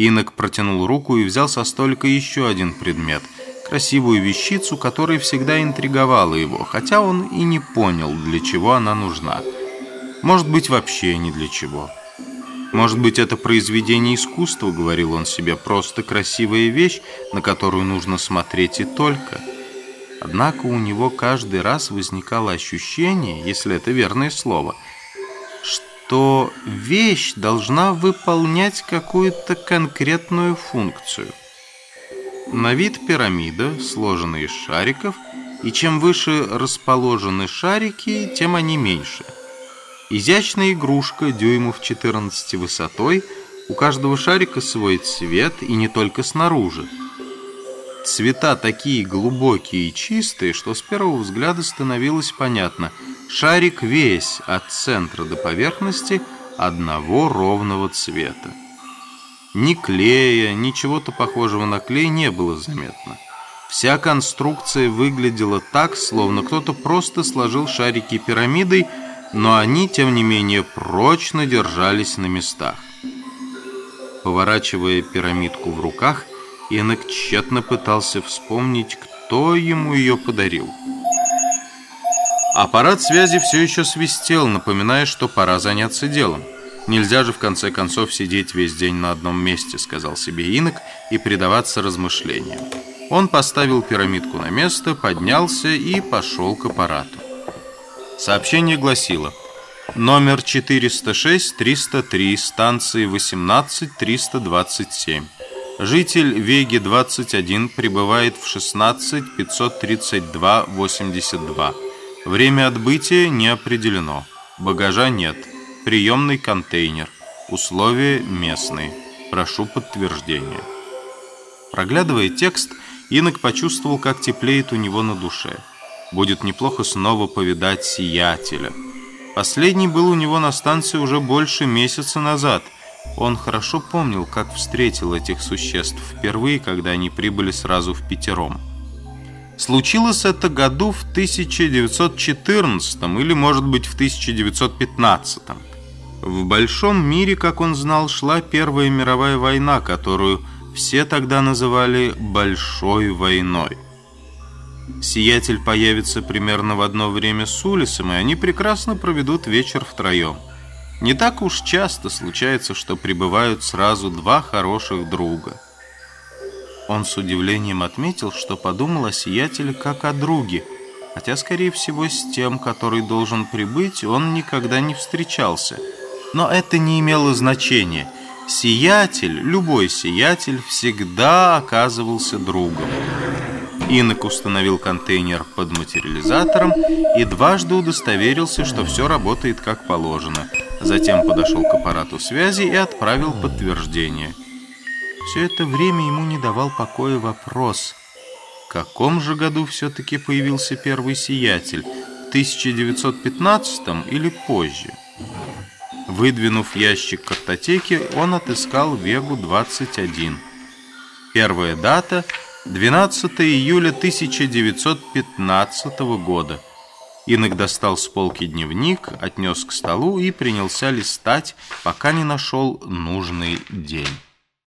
Инок протянул руку и взял со столика еще один предмет – красивую вещицу, которая всегда интриговала его, хотя он и не понял, для чего она нужна. Может быть, вообще ни для чего. «Может быть, это произведение искусства», — говорил он себе, — «просто красивая вещь, на которую нужно смотреть и только». Однако у него каждый раз возникало ощущение, если это верное слово — что вещь должна выполнять какую-то конкретную функцию. На вид пирамида, сложенная из шариков, и чем выше расположены шарики, тем они меньше. Изящная игрушка дюймов 14 высотой, у каждого шарика свой цвет, и не только снаружи. Цвета такие глубокие и чистые, что с первого взгляда становилось понятно – Шарик весь от центра до поверхности одного ровного цвета. Ни клея, ни чего-то похожего на клей не было заметно. Вся конструкция выглядела так, словно кто-то просто сложил шарики пирамидой, но они, тем не менее, прочно держались на местах. Поворачивая пирамидку в руках, Инок тщетно пытался вспомнить, кто ему ее подарил. Аппарат связи все еще свистел, напоминая, что пора заняться делом. «Нельзя же в конце концов сидеть весь день на одном месте», — сказал себе инок, и предаваться размышлениям. Он поставил пирамидку на место, поднялся и пошел к аппарату. Сообщение гласило «Номер 406-303, станции 18-327. Житель Веги-21 прибывает в 16-532-82». Время отбытия не определено. Багажа нет. Приемный контейнер. Условия местные. Прошу подтверждения. Проглядывая текст, Инок почувствовал, как теплеет у него на душе. Будет неплохо снова повидать Сиятеля. Последний был у него на станции уже больше месяца назад. Он хорошо помнил, как встретил этих существ впервые, когда они прибыли сразу в пятером. Случилось это году в 1914 или, может быть, в 1915. В большом мире, как он знал, шла Первая мировая война, которую все тогда называли «большой войной». Сиятель появится примерно в одно время с Улисом, и они прекрасно проведут вечер втроем. Не так уж часто случается, что прибывают сразу два хороших друга – он с удивлением отметил, что подумал о сиятеле как о друге, хотя, скорее всего, с тем, который должен прибыть, он никогда не встречался. Но это не имело значения. Сиятель, любой сиятель, всегда оказывался другом. Инок установил контейнер под материализатором и дважды удостоверился, что все работает как положено. Затем подошел к аппарату связи и отправил подтверждение – все это время ему не давал покоя вопрос, в каком же году все-таки появился первый сиятель, в 1915 или позже? Выдвинув ящик картотеки, он отыскал Вегу-21. Первая дата – 12 июля 1915 года. Инок достал с полки дневник, отнес к столу и принялся листать, пока не нашел нужный день.